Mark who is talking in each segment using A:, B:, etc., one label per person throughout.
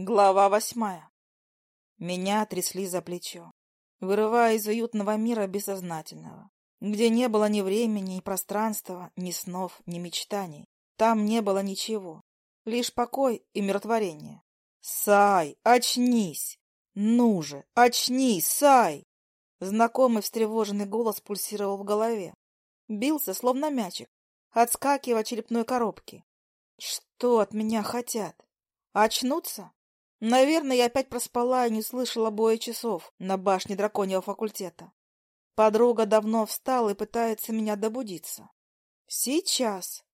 A: Глава восьмая. Меня трясли за плечо, вырывая из уютного мира бессознательного, где не было ни времени, ни пространства, ни снов, ни мечтаний. Там не было ничего, лишь покой и миротворение. «Сай, очнись! Ну же, очнись, Сай!» Знакомый встревоженный голос пульсировал в голове. Бился, словно мячик, отскакивая от черепной коробки. «Что от меня хотят? Очнуться?» Наверное, я опять проспала и не слышала боя часов на башне драконьего факультета. Подруга давно встала и пытается меня добудиться. Сейчас.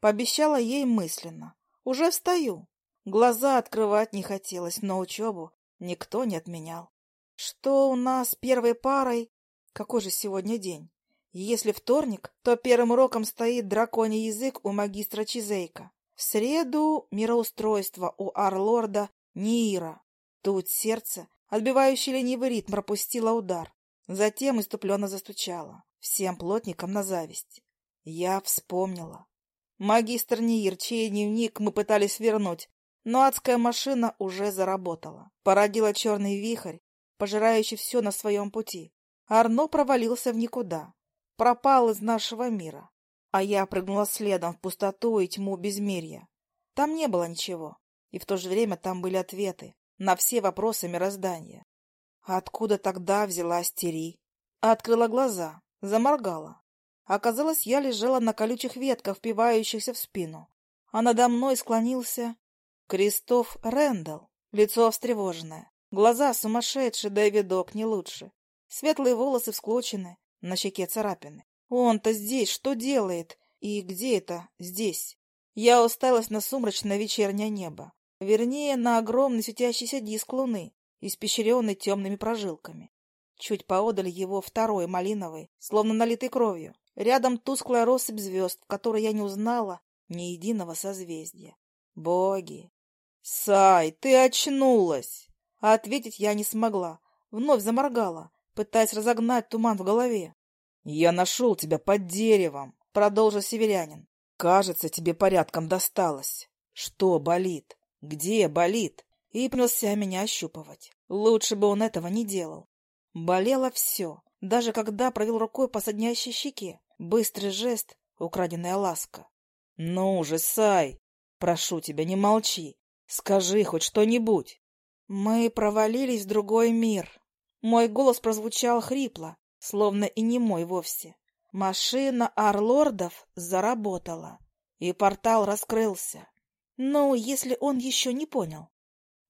A: Пообещала ей мысленно. Уже встаю. Глаза открывать не хотелось, но учебу никто не отменял. Что у нас первой парой? Какой же сегодня день? Если вторник, то первым уроком стоит драконий язык у магистра Чизейка. В среду мироустройство у Арлорда Нира. Тут сердце, отбивающее ленивый ритм, пропустило удар. Затем иступленно застучало. Всем плотникам на зависть. Я вспомнила. Магистр Ниир, чей дневник мы пытались вернуть, но адская машина уже заработала. Породила черный вихрь, пожирающий все на своем пути. Арно провалился в никуда. Пропал из нашего мира. А я прыгнула следом в пустоту и тьму безмерья. Там не было ничего и в то же время там были ответы на все вопросы мироздания. откуда тогда взялась Тери? Открыла глаза, заморгала. Оказалось, я лежала на колючих ветках, впивающихся в спину, а надо мной склонился Кристоф Рэндалл, лицо встревоженное, глаза сумасшедшие, да и видок не лучше. Светлые волосы всклочены, на щеке царапины. Он-то здесь что делает? И где это здесь? Я уставилась на сумрачное вечернее небо. Вернее, на огромный светящийся диск луны, испещренный темными прожилками. Чуть поодаль его второй малиновый, словно налитый кровью. Рядом тусклая россыпь звезд, в которой я не узнала ни единого созвездия. Боги! Сай, ты очнулась! А ответить я не смогла. Вновь заморгала, пытаясь разогнать туман в голове. Я нашел тебя под деревом, продолжил северянин. Кажется, тебе порядком досталось. Что болит? Где болит? И принялся меня ощупывать. Лучше бы он этого не делал. Болело все, даже когда провел рукой по соднящей щеке. Быстрый жест, украденная ласка. — Ну же, Сай, прошу тебя, не молчи. Скажи хоть что-нибудь. Мы провалились в другой мир. Мой голос прозвучал хрипло, словно и не мой вовсе. Машина Арлордов заработала, и портал раскрылся. Ну, если он еще не понял.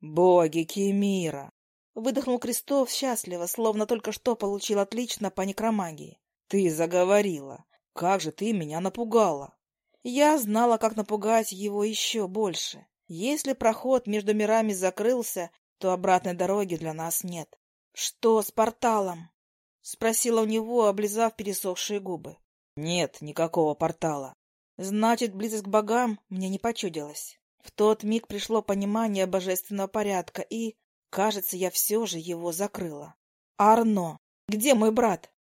A: «Боги Кемира!» Выдохнул Крестов счастливо, словно только что получил отлично по некромагии. «Ты заговорила! Как же ты меня напугала!» Я знала, как напугать его еще больше. Если проход между мирами закрылся, то обратной дороги для нас нет. «Что с порталом?» — спросила у него, облизав пересохшие губы. «Нет никакого портала. Значит, близость к богам мне не почудилась. В тот миг пришло понимание божественного порядка, и, кажется, я все же его закрыла. «Арно! Где мой брат?»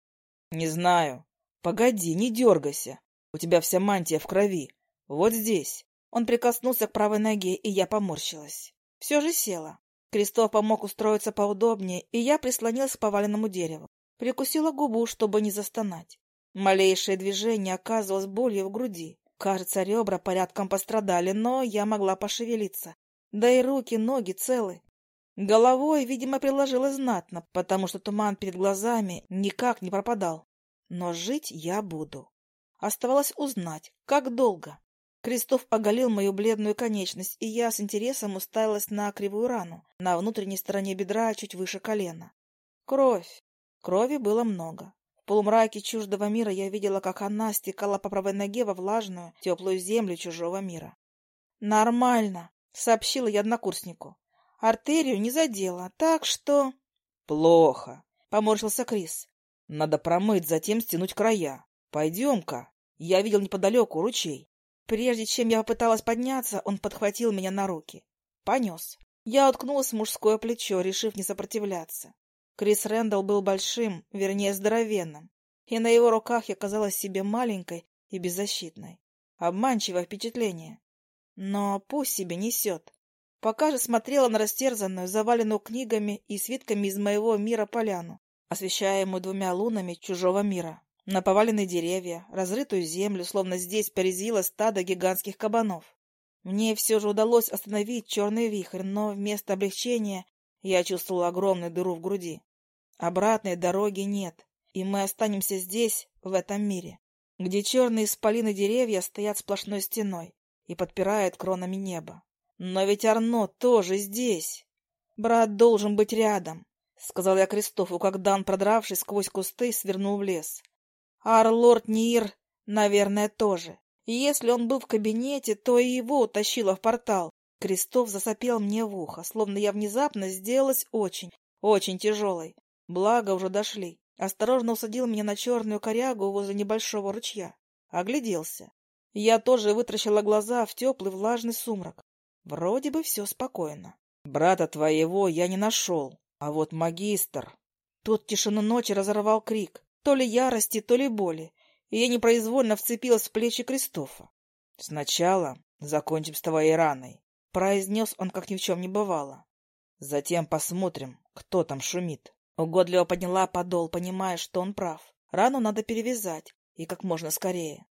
A: «Не знаю. Погоди, не дергайся. У тебя вся мантия в крови. Вот здесь». Он прикоснулся к правой ноге, и я поморщилась. Все же села. Крестов помог устроиться поудобнее, и я прислонилась к поваленному дереву. Прикусила губу, чтобы не застонать. Малейшее движение оказывалось болью в груди. Кажется, ребра порядком пострадали, но я могла пошевелиться. Да и руки, ноги целы. Головой, видимо, приложила знатно, потому что туман перед глазами никак не пропадал. Но жить я буду. Оставалось узнать, как долго. Крестов оголил мою бледную конечность, и я с интересом уставилась на кривую рану, на внутренней стороне бедра, чуть выше колена. Кровь. Крови было много. В полумраке чуждого мира я видела, как она стекала по правой ноге во влажную, теплую землю чужого мира. «Нормально», — сообщила я однокурснику. «Артерию не задела, так что...» «Плохо», — поморщился Крис. «Надо промыть, затем стянуть края. Пойдем-ка. Я видел неподалеку ручей». Прежде чем я попыталась подняться, он подхватил меня на руки. Понес. Я уткнулась в мужское плечо, решив не сопротивляться. Крис Рэндалл был большим, вернее, здоровенным, и на его руках я казалась себе маленькой и беззащитной. Обманчивое впечатление. Но пусть себе несет. Пока же смотрела на растерзанную, заваленную книгами и свитками из моего мира поляну, освещаемую двумя лунами чужого мира, на поваленные деревья, разрытую землю, словно здесь порезило стадо гигантских кабанов. Мне все же удалось остановить черный вихрь, но вместо облегчения я чувствовала огромную дыру в груди. Обратной дороги нет, и мы останемся здесь, в этом мире, где черные исполины деревья стоят сплошной стеной и подпирают кронами небо. Но ведь Арно тоже здесь. Брат должен быть рядом, — сказал я Кристофу, когда он, продравшись сквозь кусты, свернул в лес. Ар-лорд Нир, наверное, тоже. Если он был в кабинете, то и его утащило в портал. Кристоф засопел мне в ухо, словно я внезапно сделалась очень, очень тяжелой. Благо уже дошли. Осторожно усадил меня на черную корягу возле небольшого ручья. Огляделся. Я тоже вытращила глаза в теплый влажный сумрак. Вроде бы все спокойно. Брата твоего я не нашел, а вот магистр... Тут тишину ночи разорвал крик, то ли ярости, то ли боли, и я непроизвольно вцепилась в плечи Кристофа. — Сначала закончим с твоей раной, — произнес он, как ни в чем не бывало. — Затем посмотрим, кто там шумит. Угодливо подняла подол, понимая, что он прав. Рану надо перевязать, и как можно скорее.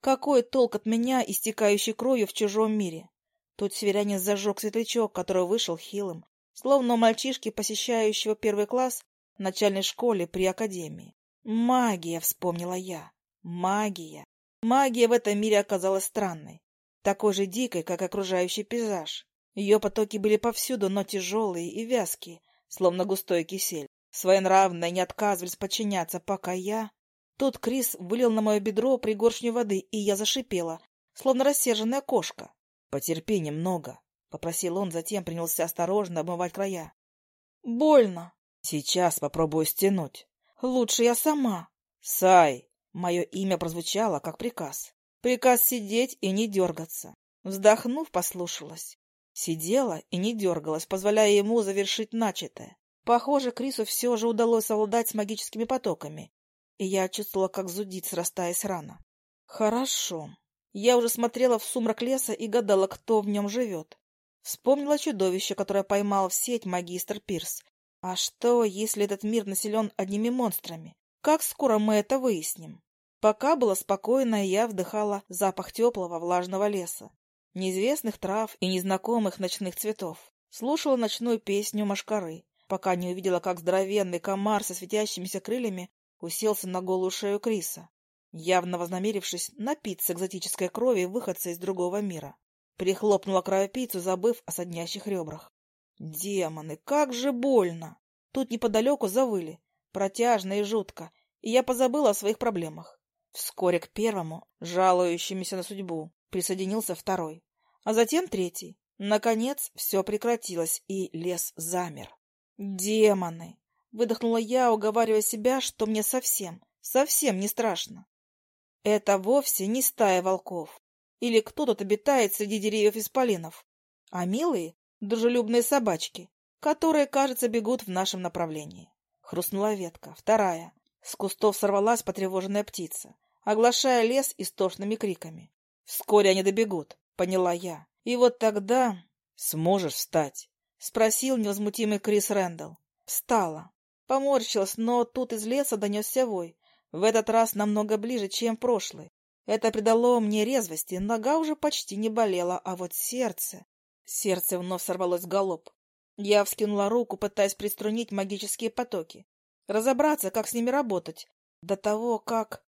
A: Какой толк от меня, истекающей кровью в чужом мире? Тут северянин зажег светлячок, который вышел хилым, словно у мальчишки, посещающего первый класс в начальной школе при академии. Магия, вспомнила я. Магия. Магия в этом мире оказалась странной, такой же дикой, как окружающий пейзаж. Ее потоки были повсюду, но тяжелые и вязкие, словно густой кисель. Своенравно не отказывались подчиняться, пока я... Тут Крис вылил на мое бедро пригоршню воды, и я зашипела, словно рассерженная кошка. Потерпи немного, — попросил он, затем принялся осторожно обмывать края. — Больно. Сейчас попробую стянуть. Лучше я сама. Сай. Мое имя прозвучало, как приказ. Приказ сидеть и не дергаться. Вздохнув, послушалась. Сидела и не дергалась, позволяя ему завершить начатое. Похоже, Крису все же удалось совладать с магическими потоками, и я чувствовала, как зудит, срастаясь рана. Хорошо. Я уже смотрела в сумрак леса и гадала, кто в нем живет. Вспомнила чудовище, которое поймал в сеть магистр Пирс. А что, если этот мир населен одними монстрами? Как скоро мы это выясним? Пока было спокойно, я вдыхала запах теплого влажного леса, неизвестных трав и незнакомых ночных цветов. Слушала ночную песню машкары, пока не увидела, как здоровенный комар со светящимися крыльями уселся на голую шею Криса явно вознамерившись напиться экзотической крови выходца из другого мира. Прихлопнула кровопийцу, забыв о соднящих ребрах. Демоны, как же больно! Тут неподалеку завыли, протяжно и жутко, и я позабыла о своих проблемах. Вскоре к первому, жалующемуся на судьбу, присоединился второй, а затем третий. Наконец все прекратилось, и лес замер. «Демоны!» — выдохнула я, уговаривая себя, что мне совсем, совсем не страшно. Это вовсе не стая волков. Или кто тут обитает среди деревьев исполинов, а милые, дружелюбные собачки, которые, кажется, бегут в нашем направлении. Хрустнула ветка, вторая. С кустов сорвалась потревоженная птица, оглашая лес истошными криками. Вскоре они добегут, поняла я. И вот тогда... Сможешь встать? Спросил невозмутимый Крис Рэндалл. Встала. Поморщилась, но тут из леса донесся вой, в этот раз намного ближе, чем прошлый. Это придало мне резвости, нога уже почти не болела, а вот сердце... Сердце вновь сорвалось в галоп. Я вскинула руку, пытаясь приструнить магические потоки. Разобраться, как с ними работать. До того, как...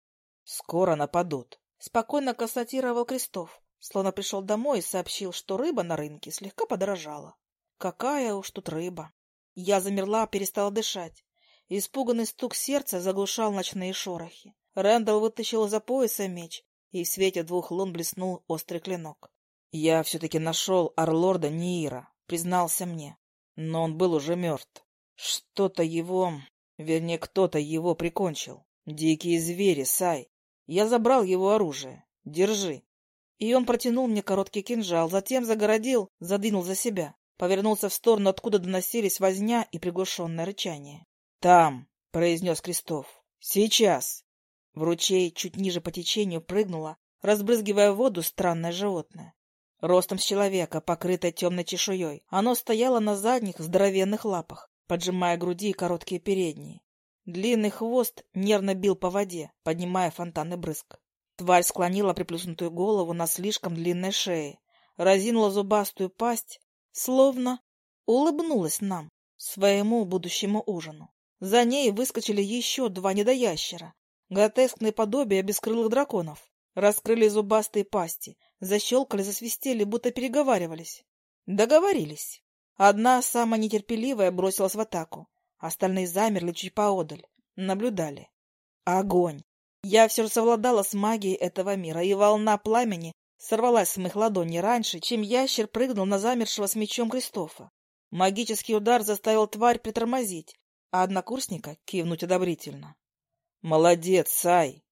A: Скоро нападут. Спокойно констатировал Крестов, словно пришел домой и сообщил, что рыба на рынке слегка подорожала. Какая уж тут рыба. Я замерла, перестала дышать. Испуганный стук сердца заглушал ночные шорохи. Рэндалл вытащил из-за пояса меч, и в свете двух лун блеснул острый клинок. «Я все-таки нашел Арлорда Ниира», — признался мне. Но он был уже мертв. Что-то его... Вернее, кто-то его прикончил. Дикие звери, Сай. Я забрал его оружие. Держи. И он протянул мне короткий кинжал, затем загородил, задвинул за себя. Повернулся в сторону, откуда доносились возня и приглушенное рычание. «Там!» — произнес Крестов. «Сейчас!» В ручей чуть ниже по течению прыгнуло, разбрызгивая воду странное животное. ростом с человека, покрытое темной чешуей. Оно стояло на задних здоровенных лапах, поджимая груди и короткие передние. Длинный хвост нервно бил по воде, поднимая фонтаны брызг. Тварь склонила приплюснутую голову на слишком длинной шее, разинула зубастую пасть, словно улыбнулась нам, своему будущему ужину. За ней выскочили еще два недоящера, гротескные подобия бескрылых драконов. Раскрыли зубастые пасти, защелкали, засвистели, будто переговаривались. Договорились. Одна, самая нетерпеливая, бросилась в атаку. Остальные замерли чуть поодаль, наблюдали. Огонь! Я все же совладала с магией этого мира, и волна пламени сорвалась с моих ладоней раньше, чем ящер прыгнул на замершего с мечом Кристофа. Магический удар заставил тварь притормозить, а однокурсника кивнуть одобрительно. «Молодец, Сай!»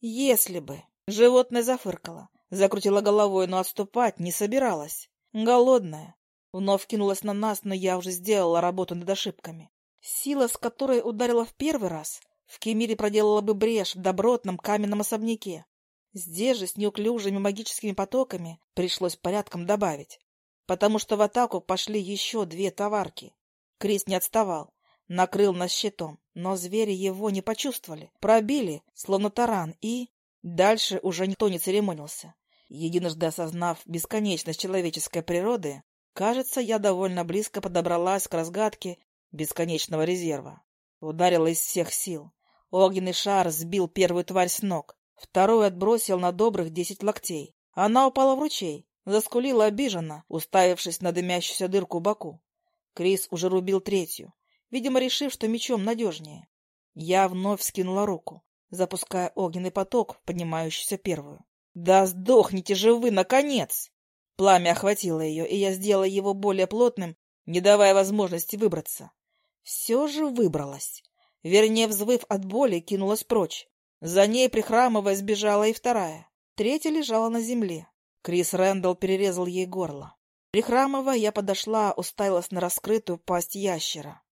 A: «Если бы!» Животное зафыркало, закрутило головой, но отступать не собиралась. Голодная. Вновь кинулась на нас, но я уже сделала работу над ошибками. Сила, с которой ударила в первый раз, в Кемире проделала бы брешь в добротном каменном особняке. Здесь же с неуклюжими магическими потоками пришлось порядком добавить, потому что в атаку пошли еще две товарки. Крис не отставал, накрыл нас щитом, но звери его не почувствовали, пробили, словно таран, и... Дальше уже никто не церемонился. Единожды осознав бесконечность человеческой природы, кажется, я довольно близко подобралась к разгадке бесконечного резерва. Ударила из всех сил. Огненный шар сбил первую тварь с ног, вторую отбросил на добрых десять локтей. Она упала в ручей, заскулила обиженно, уставившись на дымящуюся дырку боку. Крис уже рубил третью, видимо, решив, что мечом надежнее. Я вновь скинула руку, запуская огненный поток, поднимающийся первую. «Да сдохните же вы, наконец!» Пламя охватило ее, и я сделала его более плотным, не давая возможности выбраться. Все же выбралась. Вернее, взвыв от боли, кинулась прочь. За ней, прихрамывая, сбежала и вторая. Третья лежала на земле. Крис Рэндалл перерезал ей горло. Прихрамывая, я подошла, уставилась на раскрытую пасть ящера.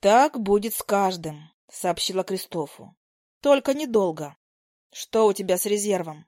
A: «Так будет с каждым», — сообщила Кристофу. Только недолго. Что у тебя с резервом?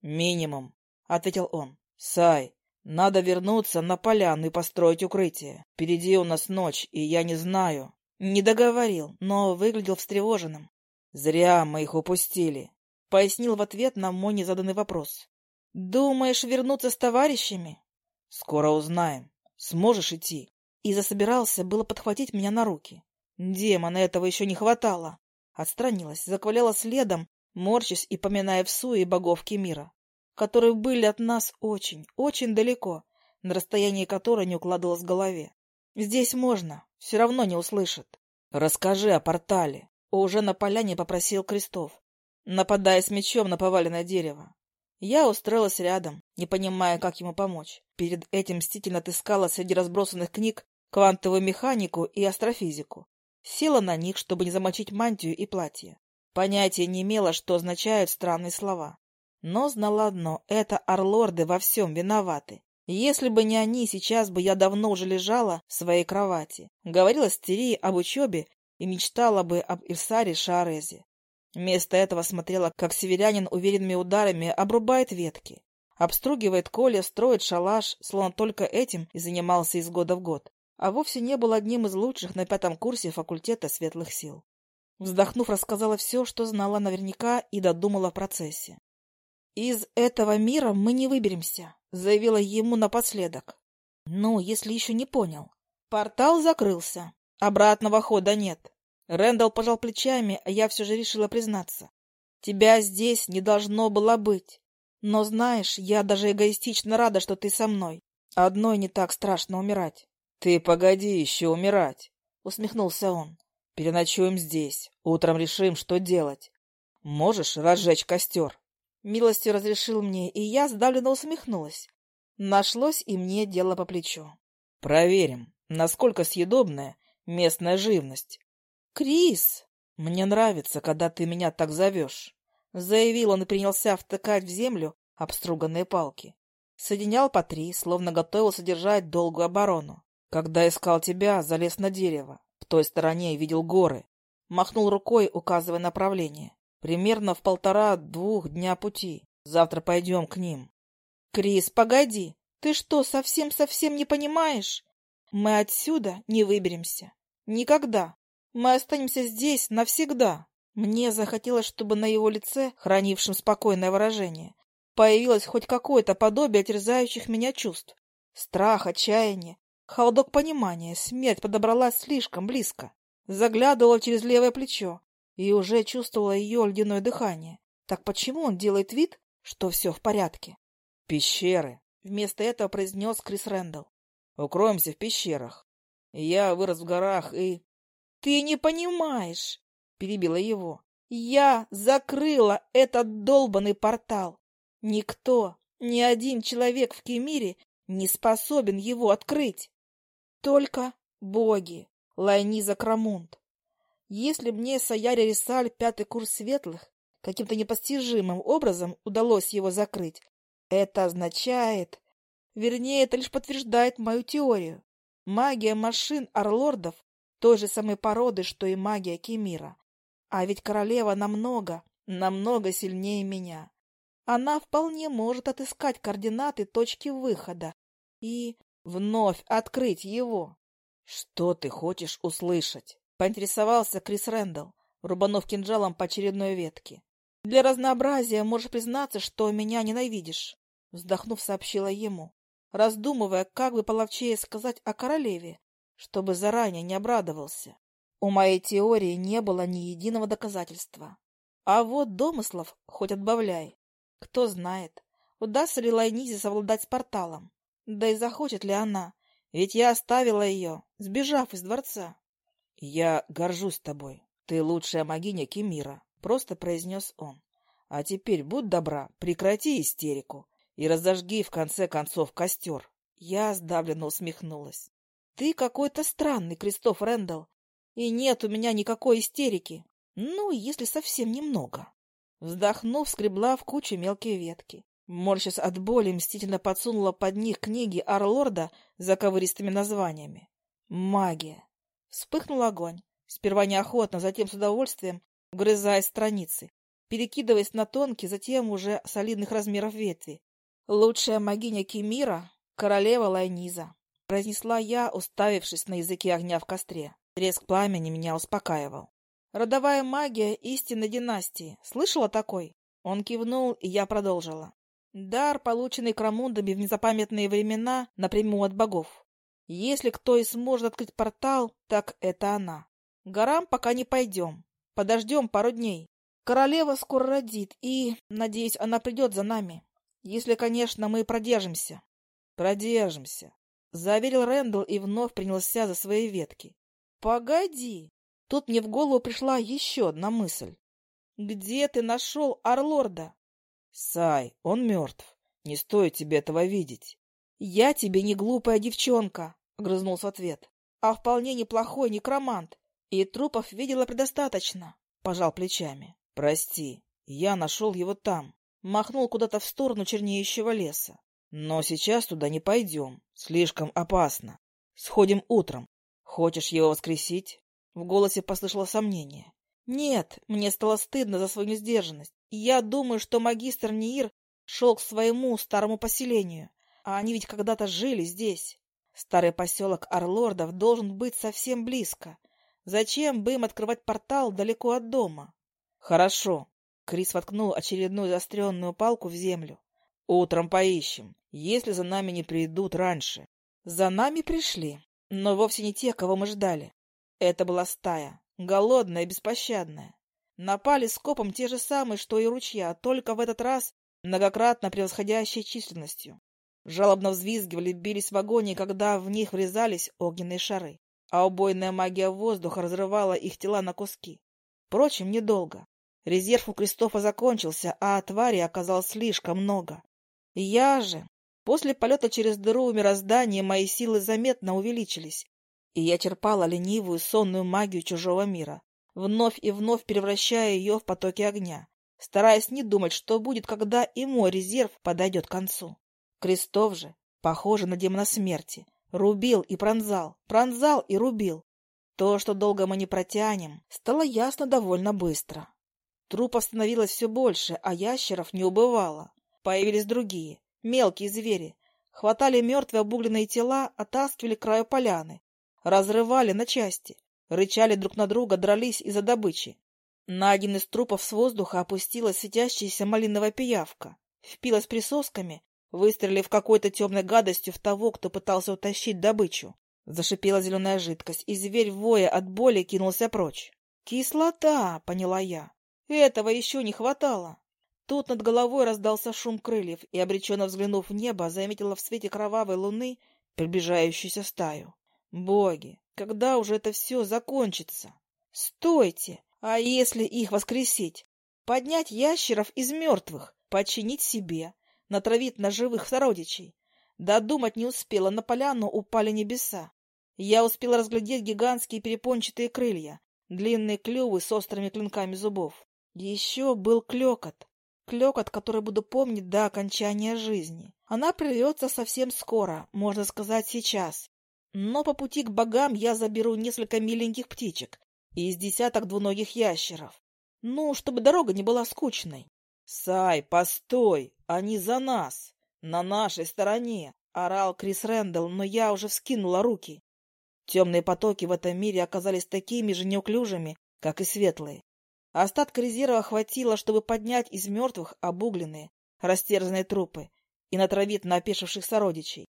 A: Минимум, ответил он. Сай, надо вернуться на поляну и построить укрытие. Впереди у нас ночь, и я не знаю. Не договорил, но выглядел встревоженным. Зря мы их упустили. Пояснил в ответ на мой незаданный вопрос. Думаешь вернуться с товарищами? Скоро узнаем. Сможешь идти? И засобирался было подхватить меня на руки. Демона этого еще не хватало. Отстранилась, закваляла следом, морщась и поминая в суе богов Кемира, которые были от нас очень, очень далеко, на расстоянии которой не укладывалось в голове. Здесь можно, все равно не услышат. Расскажи о портале. Уже на поляне попросил Крестов, нападая с мечом на поваленное дерево. Я устроилась рядом, не понимая, как ему помочь. Перед этим мстительно отыскала среди разбросанных книг квантовую механику и астрофизику. Села на них, чтобы не замочить мантию и платье. Понятия не имела, что означают странные слова. Но знала одно — это орлорды во всем виноваты. Если бы не они, сейчас бы я давно уже лежала в своей кровати, говорила с Терии об учебе и мечтала бы об Ирсаре Шаарезе. Вместо этого смотрела, как северянин уверенными ударами обрубает ветки, обстругивает коля, строит шалаш, словно только этим и занимался из года в год а вовсе не был одним из лучших на пятом курсе факультета светлых сил. Вздохнув, рассказала все, что знала наверняка и додумала в процессе. «Из этого мира мы не выберемся», — заявила ему напоследок. «Ну, если еще не понял. Портал закрылся. Обратного хода нет». Рэндалл пожал плечами, а я все же решила признаться. «Тебя здесь не должно было быть. Но знаешь, я даже эгоистично рада, что ты со мной. Одной не так страшно умирать. «Ты погоди еще умирать!» — усмехнулся он. «Переночуем здесь. Утром решим, что делать. Можешь разжечь костер?» Милостью разрешил мне, и я сдавленно усмехнулась. Нашлось и мне дело по плечу. «Проверим, насколько съедобная местная живность». «Крис!» «Мне нравится, когда ты меня так зовешь», — заявил он и принялся втыкать в землю обструганные палки. Соединял по три, словно готовился держать долгую оборону. Когда искал тебя, залез на дерево. В той стороне видел горы. Махнул рукой, указывая направление. Примерно в полтора-двух дня пути. Завтра пойдем к ним. Крис, погоди. Ты что, совсем-совсем не понимаешь? Мы отсюда не выберемся. Никогда. Мы останемся здесь навсегда. Мне захотелось, чтобы на его лице, хранившем спокойное выражение, появилось хоть какое-то подобие терзающих меня чувств. Страх, отчаяние, холодок понимания, смерть подобралась слишком близко. Заглядывала через левое плечо и уже чувствовала ее ледяное дыхание. Так почему он делает вид, что все в порядке?
B: «Пещеры!» — вместо этого произнес Крис Рэндалл. «Укроемся в пещерах. Я вырос в горах и...»
A: «Ты не понимаешь!» — перебила его. «Я закрыла этот долбанный портал. Никто, ни один человек в Кемире не способен его открыть. Только боги, Лайниза Крамунд. Если мне Саяри Рисаль, пятый курс светлых, каким-то непостижимым образом удалось его закрыть, это означает... Вернее, это лишь подтверждает мою теорию. Магия машин Орлордов той же самой породы, что и магия Кемира. А ведь королева намного, намного сильнее меня. Она вполне может отыскать координаты точки выхода и вновь открыть его.
B: — Что ты хочешь услышать?
A: — поинтересовался Крис Рэндалл, рубанув кинжалом по очередной ветке. — Для разнообразия можешь признаться, что меня ненавидишь, — вздохнув, сообщила ему, раздумывая, как бы половчее сказать о королеве, чтобы заранее не обрадовался. У моей теории не было ни единого доказательства. А вот домыслов хоть отбавляй. Кто знает, удастся ли Лайнизе совладать с порталом. Да и захочет ли она, ведь я оставила ее, сбежав из дворца.
B: — Я горжусь тобой. Ты лучшая могиня Кемира, — просто произнес он. — А теперь, будь добра, прекрати истерику и разожги, в конце концов, костер.
A: Я сдавленно усмехнулась. — Ты какой-то странный, Кристоф Рэндалл, и нет у меня никакой истерики. Ну, если совсем немного. Вздохнув, скребла в кучу мелкие ветки. Морщась от боли, мстительно подсунула под них книги Арлорда с заковыристыми названиями. Магия. Вспыхнул огонь. Сперва неохотно, затем с удовольствием, вгрызая страницы, перекидываясь на тонкие, затем уже солидных размеров ветви. «Лучшая могиня Кемира — королева Лайниза», — произнесла я, уставившись на языке огня в костре. Треск пламени меня успокаивал. «Родовая магия истинной династии. Слышала такой?» Он кивнул, и я продолжила. Дар, полученный Крамундами в незапамятные времена, напрямую от богов. Если кто и сможет открыть портал, так это она. Горам пока не пойдем. Подождем пару дней. Королева скоро родит, и, надеюсь, она придет за нами. Если, конечно, мы продержимся.
B: Продержимся, — заверил Рэндалл и вновь принялся за свои ветки.
A: Погоди. Тут мне в голову пришла еще одна мысль. Где ты нашел Орлорда?
B: Сай, он мертв. Не стоит тебе этого видеть.
A: — Я тебе не глупая девчонка, — огрызнулся ответ, — а вполне неплохой некромант. И трупов видела предостаточно, — пожал плечами.
B: — Прости, я нашел его там. Махнул куда-то в сторону чернеющего леса. Но сейчас туда не пойдем. Слишком опасно. Сходим утром. Хочешь его воскресить?
A: В голосе послышало сомнение. Нет, мне стало стыдно за свою сдержанность. Я думаю, что магистр Ниир шел к своему старому поселению, а они ведь когда-то жили здесь. Старый поселок Орлордов должен быть совсем близко. Зачем бы им открывать портал далеко от дома?
B: Хорошо. Крис воткнул очередную заостренную палку в землю. Утром поищем, если за нами не придут раньше.
A: За нами пришли, но вовсе не те, кого мы ждали. Это была стая, голодная и беспощадная. Напали скопом те же самые, что и ручья, только в этот раз многократно превосходящей численностью. Жалобно взвизгивали, бились в огонь, когда в них врезались огненные шары, а убойная магия воздуха разрывала их тела на куски. Впрочем, недолго. Резерв у Кристофа закончился, а твари оказалось слишком много. Я же... После полета через дыру мироздания мои силы заметно увеличились, и я черпала ленивую сонную магию чужого мира, вновь и вновь превращая ее в потоки огня, стараясь не думать, что будет, когда и мой резерв подойдет к концу. Крестов же, похоже на демона смерти, рубил и пронзал, пронзал и рубил. То, что долго мы не протянем, стало ясно довольно быстро. Трупов становилось все больше, а ящеров не убывало. Появились другие, мелкие звери, хватали мертвые обугленные тела, оттаскивали к краю поляны, разрывали на части, рычали друг на друга, дрались из-за добычи. На один из трупов с воздуха опустилась светящаяся малиновая пиявка, впилась присосками, выстрелив какой-то темной гадостью в того, кто пытался утащить добычу. Зашипела зеленая жидкость, и зверь, воя от боли, кинулся прочь. «Кислота!» — поняла я. «Этого еще не хватало!» Тут над головой раздался шум крыльев, и, обреченно взглянув в небо, заметила в свете кровавой луны приближающуюся стаю. «Боги, когда уже это все закончится?» «Стойте! А если их воскресить? Поднять ящеров из мертвых, подчинить себе, натравить на живых сородичей? Додумать не успела, на поляну упали небеса. Я успела разглядеть гигантские перепончатые крылья, длинные клювы с острыми клинками зубов. Еще был клекот. Клекот, который буду помнить до окончания жизни. Она придется совсем скоро, можно сказать, сейчас. Но по пути к богам я заберу несколько миленьких птичек, и из десяток двуногих ящеров. Ну, чтобы дорога не была скучной. — Сай, постой! Они за нас! На нашей стороне! — орал Крис Рэндалл, но я уже вскинула руки. Темные потоки в этом мире оказались такими же неуклюжими, как и светлые. Остатка резерва хватило, чтобы поднять из мертвых обугленные, растерзанные трупы и натравить на опешивших сородичей.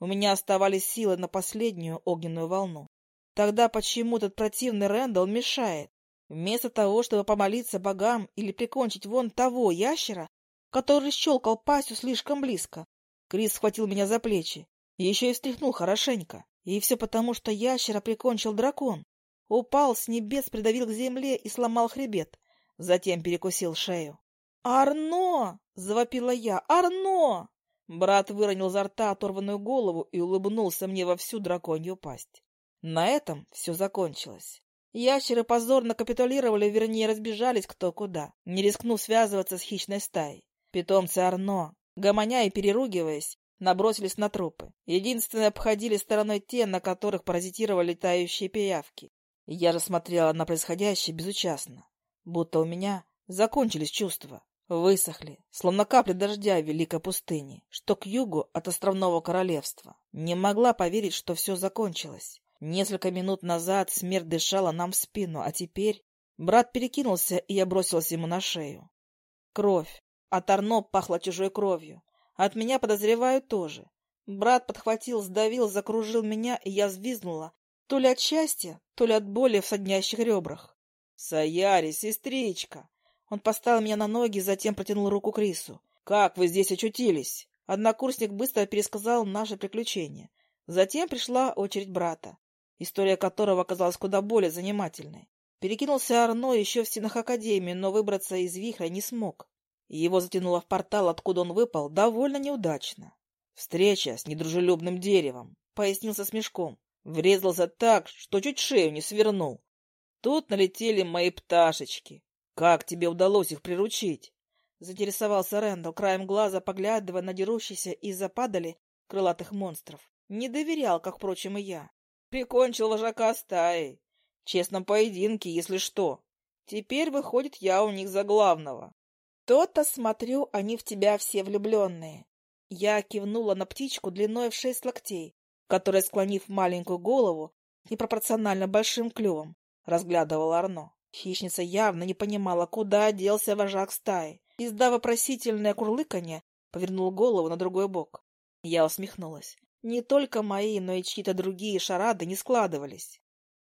A: У меня оставались силы на последнюю огненную волну. Тогда почему этот противный Рэндалл мешает? Вместо того, чтобы помолиться богам или прикончить вон того ящера, который щелкал пастью слишком близко, Крис схватил меня за плечи, еще и встряхнул хорошенько. И все потому, что ящера прикончил дракон. Упал с небес, придавил к земле и сломал хребет. Затем перекусил шею. «Арно!» — завопила я. «Арно!» Брат выронил изо рта оторванную голову и улыбнулся мне во всю драконью пасть. На этом все закончилось. Ящеры позорно капитулировали, вернее, разбежались кто куда, не рискнув связываться с хищной стаей. Питомцы Арно, гомоня и переругиваясь, набросились на трупы. Единственное, обходили стороной те, на которых паразитировали летающие пиявки. Я же смотрела на происходящее безучастно, будто у меня закончились чувства. Высохли, словно капли дождя в великой пустыне, что к югу от островного королевства. Не могла поверить, что все закончилось. Несколько минут назад смерть дышала нам в спину, а теперь... Брат перекинулся, и я бросилась ему на шею. Кровь. От Арно пахло чужой кровью. От меня, подозреваю, тоже. Брат подхватил, сдавил, закружил меня, и я взвизгнула. То ли от счастья, то ли от боли в соднящих ребрах. «Саяри, сестричка!» Он поставил меня на ноги, затем протянул руку Крису. «Как вы здесь очутились?» Однокурсник быстро пересказал наши приключения. Затем пришла очередь брата история которого оказалась куда более занимательной. Перекинулся Арно еще в стенах Академии, но выбраться из вихря не смог. Его затянуло в портал, откуда он выпал, довольно неудачно. Встреча с недружелюбным деревом, пояснился с мешком. Врезался так, что чуть шею не свернул. Тут налетели мои пташечки. Как тебе удалось их приручить? Заинтересовался Рэндалл, краем глаза поглядывая на дерущийся из-за падали крылатых монстров. Не доверял, как, впрочем, и я. Прикончил вожака стаи. В честном поединке, если что. Теперь, выходит, я у них за главного. То-то, смотрю, они в тебя все влюбленные. Я кивнула на птичку длиной в шесть локтей, которая, склонив маленькую голову, непропорционально большим клювом, разглядывала Арно. Хищница явно не понимала, куда делся вожак стаи. Издав вопросительное курлыканье, повернул голову на другой бок. Я усмехнулась. Не только мои, но и чьи-то другие шарады не складывались.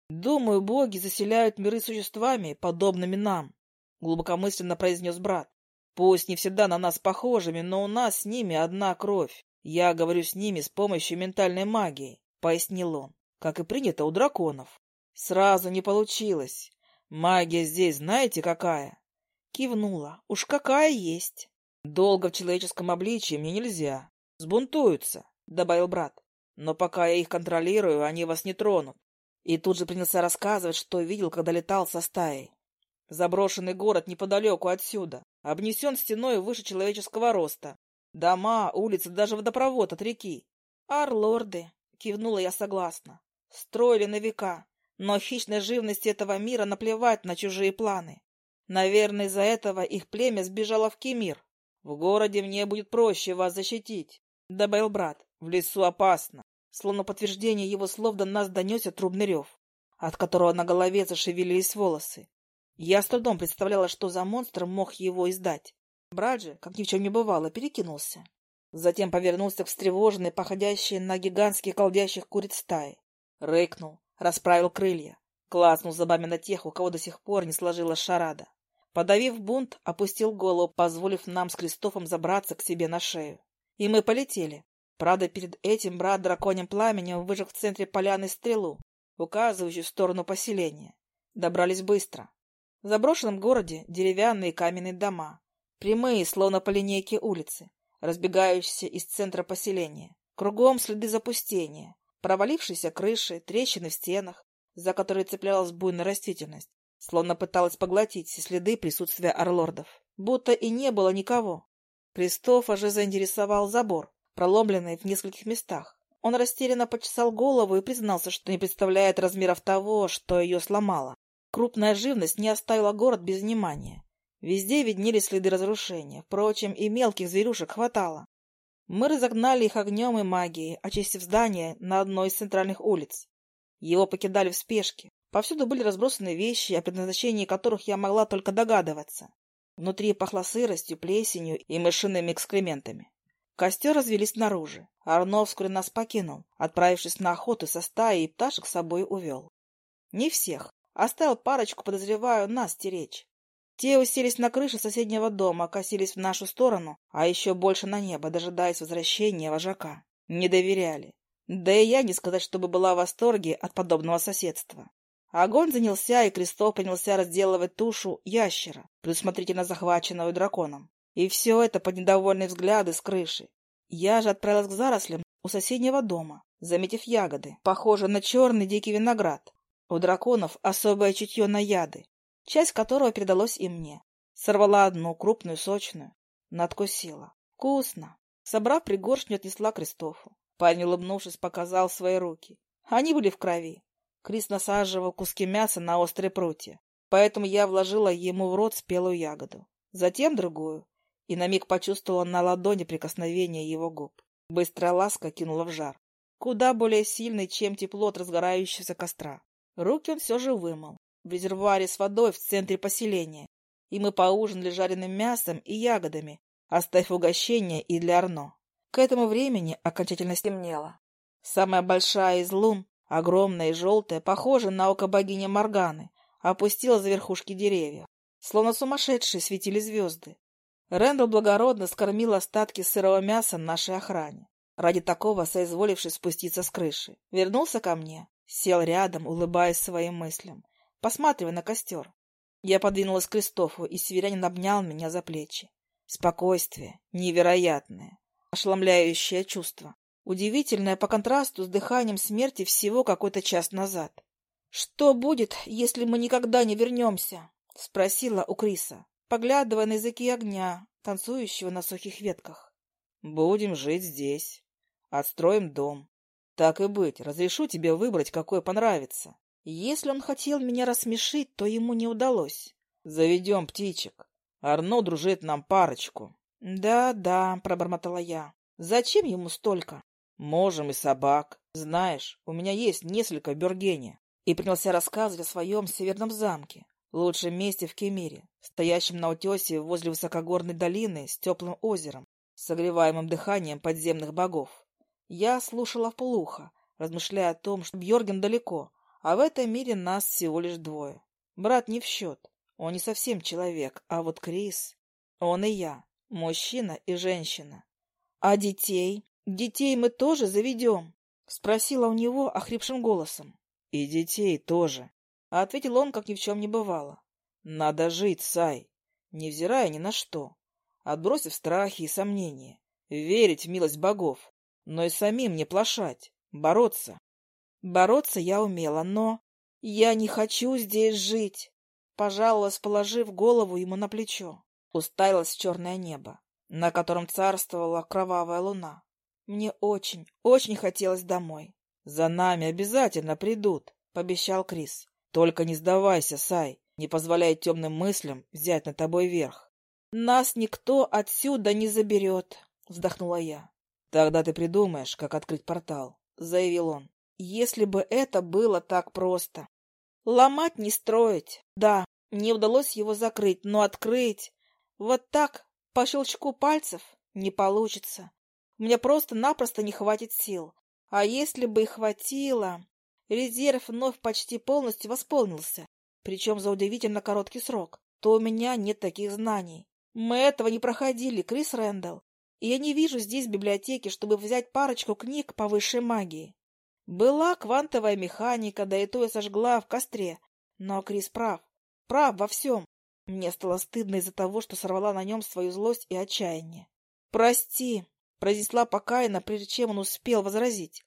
A: «Думаю, боги заселяют миры существами, подобными нам», — глубокомысленно произнес брат. «Пусть не всегда на нас похожими, но у нас с ними одна кровь. Я говорю с ними с помощью ментальной магии», — пояснил он, как и принято у драконов. «Сразу не получилось. Магия здесь знаете какая?» Кивнула. «Уж какая есть. Долго в человеческом обличии мне нельзя. Сбунтуются. — добавил брат. «Но пока я их контролирую, они вас не тронут». И тут же принялся рассказывать, что видел, когда летал со стаей. Заброшенный город неподалеку отсюда, обнесен стеной выше человеческого роста. Дома, улицы, даже водопровод от реки. «Арлорды», — кивнула я согласно, — «строили на века, но хищной живности этого мира наплевать на чужие планы. Наверное, из-за этого их племя сбежало в Кемир. В городе мне будет проще вас защитить.
B: — добавил брат. — В лесу опасно. Словно подтверждение его слов до нас донесся трубный рев, от которого на голове зашевелились волосы. Я с трудом представляла, что за монстр мог его издать. Брат как ни в чем не бывало, перекинулся. Затем повернулся к встревоженной, походящей на гигантских колдящих куриц стаи. Рыкнул, расправил крылья, класнул зубами на тех, у кого до сих пор не сложилась шарада. Подавив бунт, опустил голову, позволив нам с Кристофом забраться к себе на шею. И мы полетели. Правда, перед этим брат драконьим пламенем выжег в центре поляны стрелу, указывающую в сторону поселения. Добрались быстро. В заброшенном городе деревянные каменные дома, прямые, словно по линейке улицы, разбегающиеся из центра поселения. Кругом следы запустения, провалившиеся крыши, трещины в стенах, за которые цеплялась буйная растительность, словно пыталась поглотить все следы присутствия орлордов. Будто и не было никого. Кристофа же заинтересовал забор, проломленный в нескольких местах. Он растерянно почесал голову и признался, что не представляет размеров того, что ее сломало. Крупная живность не оставила город без внимания. Везде виднелись следы разрушения. Впрочем, и мелких зверюшек хватало. Мы разогнали их огнем и магией, очистив здание на одной из центральных улиц. Его покидали в спешке. Повсюду были разбросаны вещи, о предназначении которых я могла только догадываться. Внутри пахло сыростью, плесенью и мышиными экскрементами. Костер развели снаружи. Арно вскоре нас покинул, отправившись на охоту со стаей и пташек с собой увел. Не всех. Оставил парочку, подозреваю, нас стеречь. Те уселись на крыше соседнего дома, косились в нашу сторону, а еще больше на небо, дожидаясь возвращения вожака. Не доверяли. Да и я не сказать, чтобы была в восторге от подобного соседства. Огонь занялся, и Крестов принялся разделывать тушу ящера, предусмотрительно захваченную драконом. И все это под недовольные взгляды с крыши. Я же отправилась к зарослям у соседнего дома, заметив ягоды, похожие на черный дикий виноград. У драконов особое чутье на яды, часть которого передалось и мне. Сорвала одну, крупную, сочную. Надкусила. Вкусно. Собрав пригоршню, отнесла Кристофу. Парень, улыбнувшись, показал свои руки. Они были в крови. Крис насаживал куски мяса на острые прутья, поэтому я вложила ему в рот спелую ягоду. Затем другую, и на миг почувствовала на ладони прикосновение его губ. Быстрая ласка кинула в жар. Куда более сильный, чем тепло от разгорающегося костра. Руки он все же вымыл в резервуаре с водой в центре поселения, и мы поужинали жареным мясом и ягодами, оставив угощение и для Арно. К этому времени окончательно стемнело. Самая большая из лун, огромная и желтая, похожая на око богини Морганы, опустилась за верхушки деревьев. Словно сумасшедшие светили звезды. Рэндалл благородно скормил остатки сырого мяса нашей охране, ради такого соизволившись спуститься с крыши. Вернулся ко мне, сел рядом, улыбаясь своим мыслям, посматривая на костер. Я подвинулась к Кристофу, и северянин обнял меня за плечи. Спокойствие, невероятное, ошеломляющее чувство. Удивительное по контрасту с дыханием смерти всего какой-то час назад. «Что будет, если мы никогда не вернемся?» — спросила у Криса, поглядывая на языки огня, танцующего на сухих ветках. «Будем жить здесь. Отстроим дом. Так и быть, разрешу тебе выбрать, какой понравится. Если он хотел меня рассмешить, то ему не удалось. Заведем птичек. Арно дружит нам парочку. Да, да, пробормотала я. Зачем ему столько? Можем и собак. Знаешь, у меня есть несколько бюргени. И принялся рассказывать о своем северном замке, лучшем месте в Кемире, стоящем на утесе возле высокогорной долины с теплым озером, согреваемым дыханием подземных богов. Я слушала вполуха, размышляя о том, что Бьорген далеко, а в этом мире нас всего лишь двое. Брат не в счет. Он не совсем человек, а вот Крис... Он и я. Мужчина и женщина. А детей? Детей мы тоже заведем? Спросила у него охрипшим голосом. И детей тоже. Ответил он, как ни в чем не бывало. Надо жить, Сай, невзирая ни на что. Отбросив страхи и сомнения. Верить в милость богов. Но и самим не плашать. Бороться. Бороться я умела, но... Я не хочу здесь жить. Пожаловалась, положив голову ему на плечо. Уставилась в черное небо, на котором царствовала кровавая луна. Мне очень, очень хотелось домой. «За нами обязательно придут», — пообещал Крис. «Только не сдавайся, Сай, не позволяй темным мыслям взять над тобой верх». «Нас никто отсюда не заберет», — вздохнула я. Тогда ты придумаешь, как открыть портал, — заявил он.
A: Если бы это было так просто. Ломать не строить. Да, не удалось его закрыть, но открыть... Вот так, по щелчку пальцев, не получится. Мне просто-напросто не хватит сил. А если бы и хватило... Резерв вновь почти полностью восполнился, причем за удивительно короткий срок, то у меня нет таких знаний. Мы этого не проходили, Крис Рэндалл, и я не вижу здесь библиотеки, чтобы взять парочку книг по высшей магии. Была квантовая механика, да и то я сожгла в костре. Но Крис прав. Прав во всем. Мне стало стыдно из-за того, что сорвала на нем свою злость и отчаяние. «Прости», — произнесла покаянно, прежде чем он успел возразить.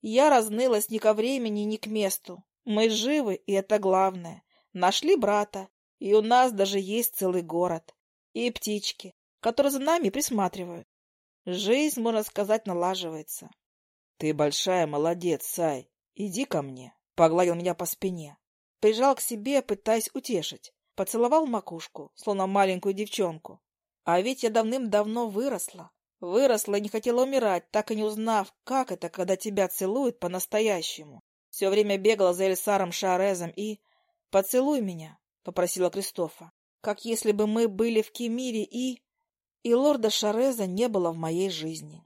A: «Я разнылась ни ко времени, ни к месту. Мы живы, и это главное. Нашли брата, и у нас даже есть целый город. И птички, которые за нами присматривают. Жизнь, можно сказать, налаживается.
B: Ты большая молодец, Сай. Иди ко мне. Погладил меня по спине.
A: Прижал к себе, пытаясь утешить. Поцеловал макушку, словно маленькую девчонку. А ведь я давным-давно выросла. Выросла и не хотела умирать, так и не узнав, как это, когда тебя целуют по-настоящему. Все время бегала за Эльсаром Шарезом и... «Поцелуй меня», — попросила Кристофа. «Как если бы мы были в Кемире и...» И лорда Шареза не было в моей жизни.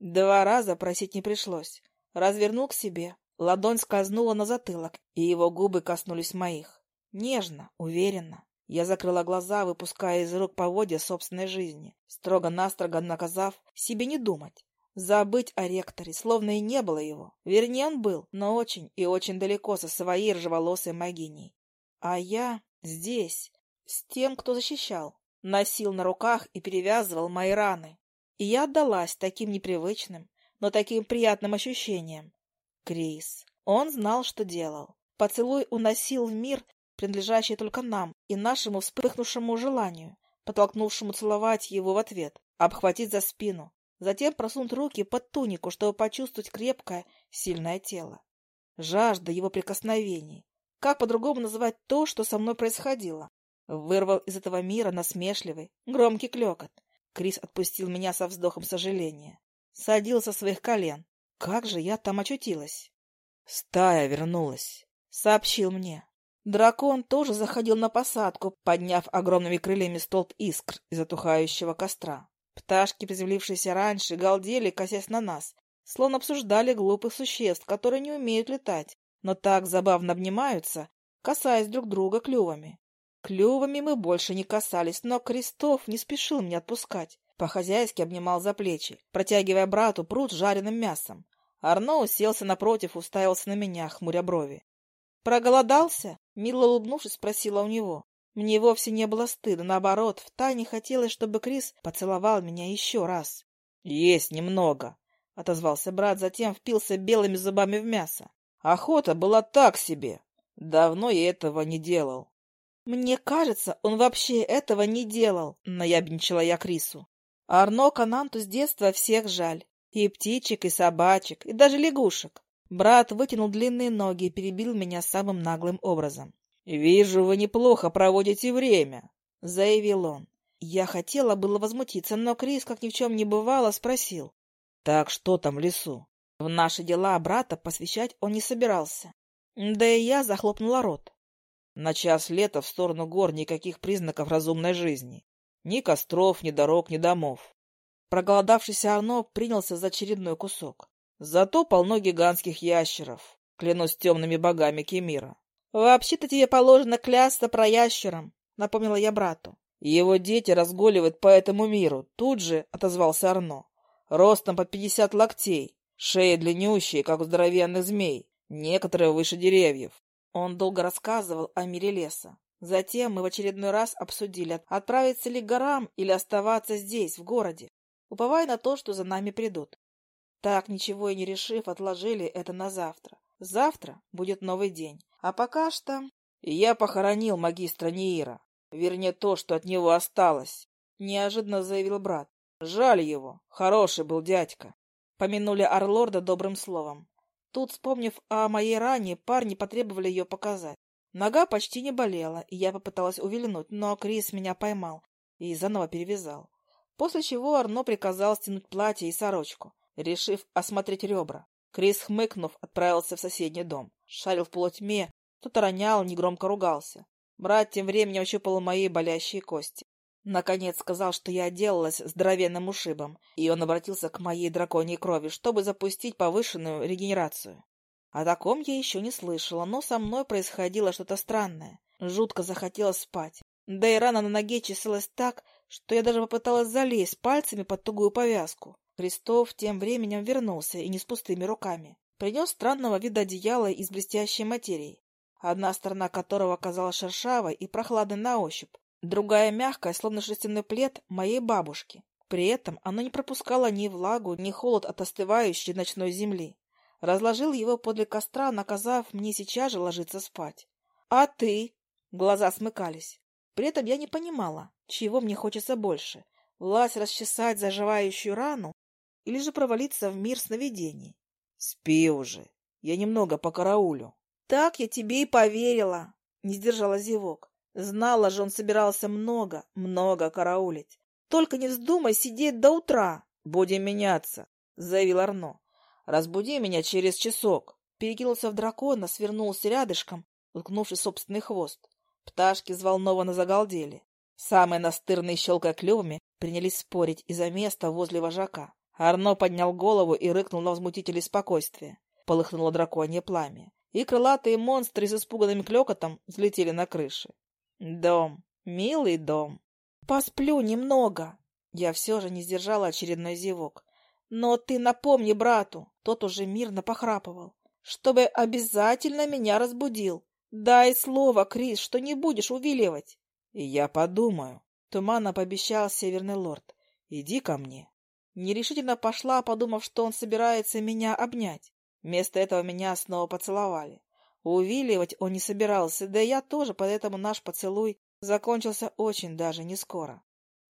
A: Два раза просить не пришлось. Развернул к себе. Ладонь скользнула на затылок, и его губы коснулись моих. Нежно, уверенно. Я закрыла глаза, выпуская из рук поводья собственной жизни, строго-настрого наказав себе не думать. Забыть о ректоре, словно и не было его. Вернее, он был, но очень и очень далеко со своей ржеволосой могиней. А я здесь, с тем, кто защищал, носил на руках и перевязывал мои раны. И я отдалась таким непривычным, но таким приятным ощущениям. Крис. Он знал, что делал. Поцелуй уносил в мир, принадлежащий только нам и нашему вспыхнувшему желанию, подтолкнувшему целовать его в ответ, обхватить за спину, затем просунуть руки под тунику, чтобы почувствовать крепкое, сильное тело. Жажда его прикосновений. Как по-другому называть то, что со мной происходило? Вырвал из этого мира насмешливый, громкий клекот. Крис отпустил меня со вздохом сожаления. Садил со своих колен. Как же я там очутилась?
B: Стая вернулась,
A: сообщил мне. Дракон тоже заходил на посадку, подняв огромными крыльями столб искр из затухающего костра. Пташки, приземлившиеся раньше, галдели, косясь на нас, словно обсуждали глупых существ, которые не умеют летать, но так забавно обнимаются, касаясь друг друга клювами. Клювами мы больше не касались, но Крестов не спешил меня отпускать. По-хозяйски обнимал за плечи, протягивая брату пруд с жареным мясом. Арно уселся напротив, уставился на меня, хмуря брови. «Проголодался?» — мило улыбнувшись, спросила у него. Мне вовсе не было стыда, наоборот, втайне хотелось, чтобы Крис поцеловал меня еще раз.
B: «Есть немного», — отозвался брат, затем впился белыми зубами в мясо. «Охота была так себе. Давно я этого не делал».
A: «Мне кажется, он вообще этого не делал», — наябничала я Крису. Арно Кананту с детства всех жаль. И птичек, и собачек, и даже лягушек. Брат вытянул длинные ноги и перебил меня самым наглым образом.
B: «Вижу, вы неплохо проводите время», — заявил он.
A: Я хотела было возмутиться, но Крис, как ни в чем не бывало, спросил.
B: «Так что там в лесу?»
A: В наши дела брата посвящать он не собирался. Да и я захлопнула рот.
B: На час лета в сторону гор никаких признаков разумной жизни. Ни костров, ни дорог, ни домов.
A: Проголодавшийся Арно принялся за очередной кусок. Зато полно гигантских ящеров, клянусь темными богами Кемира. «Вообще-то тебе положено клясться про ящером», — напомнила я брату.
B: «Его дети разгуливают по этому миру», — тут же отозвался Арно. «Ростом по пятьдесят локтей, шеи длиннющие, как у здоровенных змей, некоторые выше деревьев.
A: Он долго рассказывал о мире леса. Затем мы в очередной раз обсудили, отправиться ли к горам или оставаться здесь, в городе, уповая на то, что за нами придут. Так, ничего и не решив, отложили это на завтра. Завтра будет новый день. А пока что...
B: Я похоронил магистра Неира. Вернее, то, что от него осталось. Неожиданно заявил брат. Жаль его. Хороший был дядька.
A: Помянули Арлорда добрым словом. Тут, вспомнив о моей ране, парни потребовали ее показать. Нога почти не болела, и я попыталась увильнуть, но Крис меня поймал и заново перевязал. После чего Арно приказал стянуть платье и сорочку, решив осмотреть ребра. Крис, хмыкнув, отправился в соседний дом. Шарил в полутьме, кто-то ронял, негромко ругался. Брат тем временем ощупал мои болящие кости. Наконец сказал, что я отделалась здоровенным ушибом, и он обратился к моей драконьей крови, чтобы запустить повышенную регенерацию. О таком я еще не слышала, но со мной происходило что-то странное. Жутко захотелось спать. Да и рана на ноге чесалась так, что я даже попыталась залезть пальцами под тугую повязку. Крестов тем временем вернулся, и не с пустыми руками. Принес странного вида одеяло из блестящей материи, одна сторона которого казалась шершавой и прохладной на ощупь, другая мягкая, словно шерстяной плед моей бабушки. При этом оно не пропускало ни влагу, ни холод от остывающей ночной земли. Разложил его подле костра, наказав мне сейчас же ложиться спать. «А ты?» Глаза смыкались. При этом я не понимала, чего мне хочется больше — власть расчесать заживающую рану или же провалиться в мир сновидений.
B: «Спи уже, я немного покараулю».
A: «Так я тебе и поверила», — не сдержала зевок. Знала же, он собирался много, много караулить. Только не вздумай сидеть до утра.
B: Будем меняться, заявил Арно. Разбуди меня через часок.
A: Перекинулся в дракона, свернулся рядышком, уткнувший собственный хвост. Пташки взволнованно загалдели. Самые настырные, щелкая клювами, принялись спорить из-за места возле вожака. Арно поднял голову и рыкнул на возмутителей спокойствия. Полыхнуло драконье пламя, и крылатые монстры с испуганным клёкотом взлетели на крыши. Дом, милый дом. Посплю немного. Я все же не сдержала очередной зевок. Но ты напомни брату, тот уже мирно похрапывал, чтобы обязательно меня разбудил. Дай слово, Крис, что не будешь увиливать.
B: Я подумаю. Туманно пообещал северный лорд. Иди ко мне.
A: Нерешительно пошла, подумав, что он собирается меня обнять. Вместо этого меня снова поцеловали. Увиливать он не собирался, да и я тоже, поэтому наш поцелуй закончился очень даже не скоро.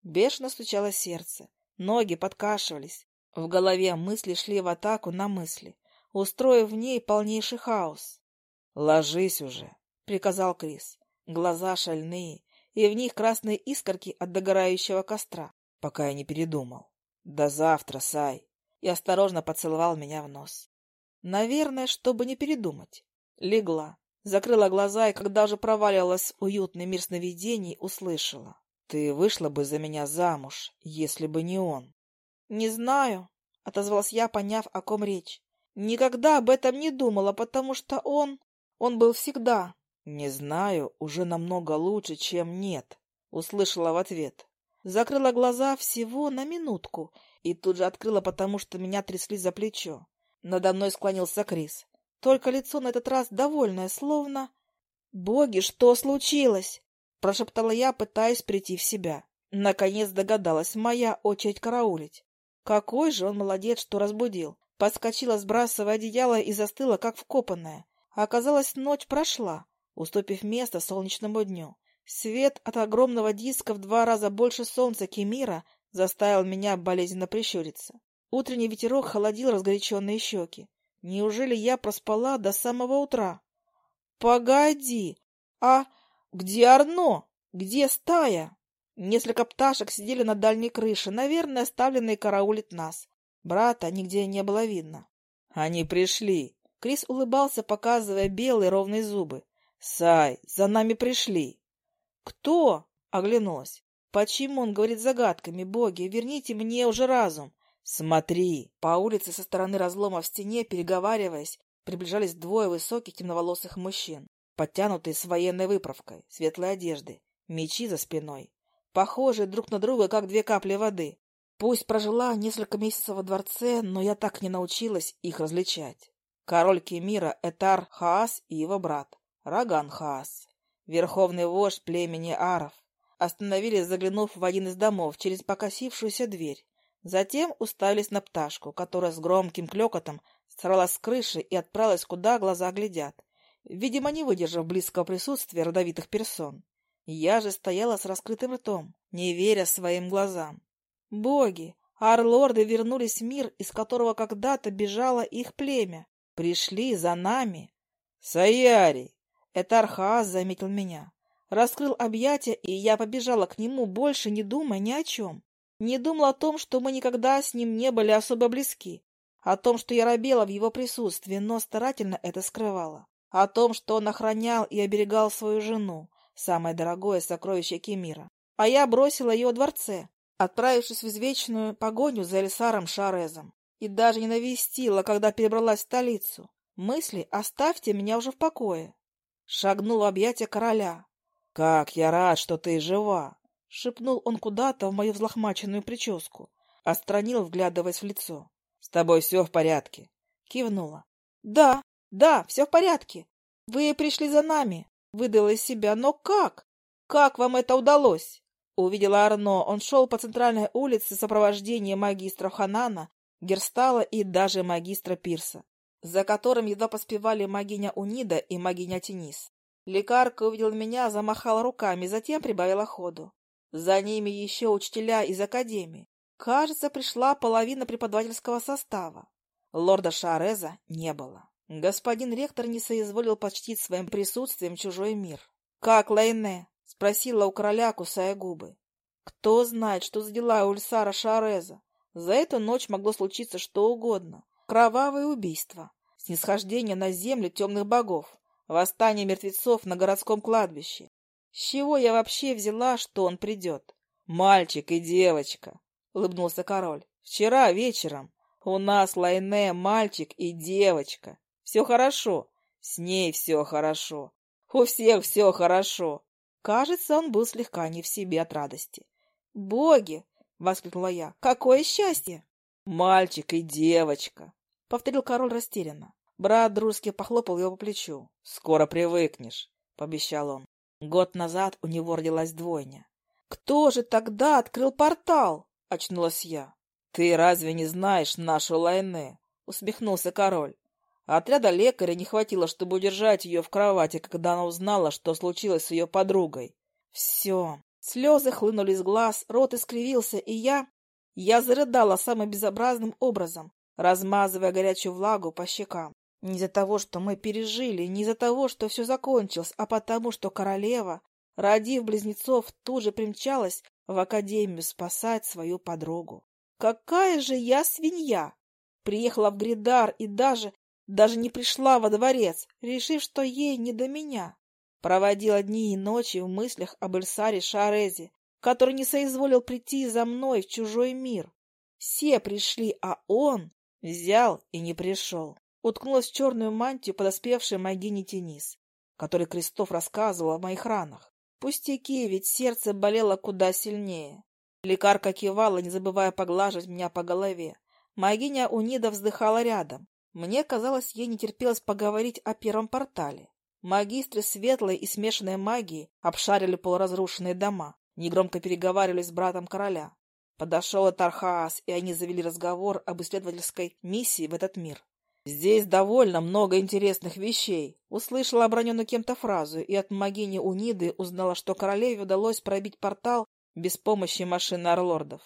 A: Бешено стучало сердце, ноги подкашивались. В голове мысли шли в атаку на мысли, устроив в ней полнейший хаос.
B: — Ложись уже, —
A: приказал Крис. Глаза шальные, и в них красные искорки от догорающего костра,
B: пока я не передумал. — До завтра, Сай.
A: И осторожно поцеловал меня в нос. Наверное, чтобы не передумать. Легла, закрыла глаза и, когда уже проваливалась в уютный мир сновидений, услышала.
B: «Ты вышла бы за меня замуж, если бы не он».
A: «Не знаю», — отозвалась я, поняв, о ком речь. «Никогда об этом не думала, потому что он... он был всегда».
B: «Не знаю, уже намного лучше, чем нет», — услышала в ответ.
A: Закрыла глаза всего на минутку и тут же открыла, потому что меня трясли за плечо. Надо мной склонился Крис. Только лицо на этот раз довольное, словно... «Боги, что случилось?» — прошептала я, пытаясь прийти в себя. Наконец догадалась, моя очередь караулить. Какой же он молодец, что разбудил. Подскочила, сбрасывая одеяло, и застыла, как вкопанная. оказалось, ночь прошла, уступив место солнечному дню. Свет от огромного диска в два раза больше солнца Кемира заставил меня болезненно прищуриться. Утренний ветерок холодил разгоряченные щеки. Неужели я проспала до самого утра? Погоди! А где Арно? Где стая? Несколько пташек сидели на дальней крыше, наверное, оставленные караулить нас. Брата нигде не было видно.
B: Они пришли.
A: Крис улыбался, показывая белые ровные зубы.
B: Сай, за нами пришли.
A: Кто? Оглянулась. Почему он говорит загадками? Боги, верните мне уже разум.
B: «Смотри!»
A: По улице со стороны разлома в стене, переговариваясь, приближались двое высоких темноволосых мужчин, подтянутые с военной выправкой, светлой одежды, мечи за спиной, похожие друг на друга, как две капли воды. Пусть прожила несколько месяцев во дворце, но я так не научилась их различать. Король Кемира Этар Хаас и его брат Раган Хаас, верховный вождь племени Аров, остановились, заглянув в один из домов через покосившуюся дверь. Затем уставились на пташку, которая с громким клёкотом сорвалась с крыши и отправилась, куда глаза глядят, видимо, не выдержав близкого присутствия родовитых персон. Я же стояла с раскрытым ртом, не веря своим глазам. Боги! Арлорды вернулись в мир, из которого когда-то бежало их племя. Пришли за нами.
B: Саяри!
A: Этархаас заметил меня. Раскрыл объятия, и я побежала к нему, больше не думая ни о чем. Не думал о том, что мы никогда с ним не были особо близки. О том, что я робела в его присутствии, но старательно это скрывала. О том, что он охранял и оберегал свою жену, самое дорогое сокровище Кемира. А я бросила ее во дворце, отправившись в извечную погоню за Эльсаром Шарезом. И даже не навестила, когда перебралась в столицу. Мысли «оставьте меня уже в покое». Шагнул в объятия короля.
B: «Как я рад, что ты жива!»
A: — шепнул он куда-то в мою взлохмаченную прическу. Остранил, вглядываясь в лицо.
B: «С тобой все в порядке?»
A: Кивнула. «Да, да, все в порядке. Вы пришли за нами», — выдала из себя. «Но как? Как вам это удалось?» Увидела Арно. Он шел по центральной улице в сопровождении магистра Ханана, Герстала и даже магистра Пирса, за которым едва поспевали магиня Унида и магиня Тенис. Лекарка увидела меня, замахала руками, затем прибавила ходу. За ними еще учителя из академии. Кажется, пришла половина преподавательского состава. Лорда Шареза не было. Господин ректор не соизволил почтить своим присутствием чужой мир. — Как Лайне? — спросила у короля, кусая губы. Кто знает, что за дела у Ульсара Шареза? За эту ночь могло случиться что угодно. Кровавое убийство, снисхождение на землю темных богов, восстание мертвецов на городском кладбище. С чего я вообще взяла, что он придет?
B: Мальчик и девочка, — улыбнулся король. Вчера вечером у нас Лайне мальчик и девочка. Все хорошо. С ней все хорошо. У всех все хорошо.
A: Кажется, он был слегка не в себе от радости. «Боги!» — воскликнула я. «Какое счастье!»
B: «Мальчик и девочка!»
A: — повторил король растерянно. Брат дружески похлопал его по плечу.
B: «Скоро привыкнешь», — пообещал он.
A: Год назад у него родилась двойня. «Кто же тогда открыл портал?» — очнулась я.
B: «Ты разве не знаешь нашу Лайне?» — усмехнулся король. Отряда лекаря не хватило, чтобы удержать ее в кровати, когда она узнала, что случилось с ее подругой.
A: Все. Слезы хлынули из глаз, рот искривился, и я... Я зарыдала самым безобразным образом, размазывая горячую влагу по щекам. Не из-за того, что мы пережили, не из-за того, что все закончилось, а потому, что королева, родив близнецов, тут же примчалась в академию спасать свою подругу. Какая же я свинья! Приехала в Гридар и даже, даже не пришла во дворец, решив, что ей не до меня. Проводила дни и ночи в мыслях об Эльсаре Шарезе, который не соизволил прийти за мной в чужой мир. Все пришли, а он взял и не пришел. Уткнулась в черную мантию подоспевшей Магине Тенис, который Крестов рассказывал о моих ранах. Пустяки, ведь сердце болело куда сильнее. Лекарка кивала, не забывая поглаживать меня по голове. Магиня Унида вздыхала рядом. Мне казалось, ей не терпелось поговорить о первом портале. Магистры светлой и смешанной магии обшарили полуразрушенные дома, негромко переговаривались с братом короля. Подошел Тархаас, и они завели разговор об исследовательской миссии в этот мир. «Здесь довольно много интересных вещей», — услышала оброненную кем-то фразу, и от магини Униды узнала, что королеве удалось пробить портал без помощи машины орлордов.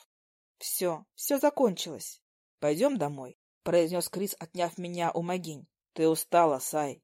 A: «Все, все закончилось. Пойдем домой», — произнес Крис, отняв меня у могинь. «Ты устала, Сай».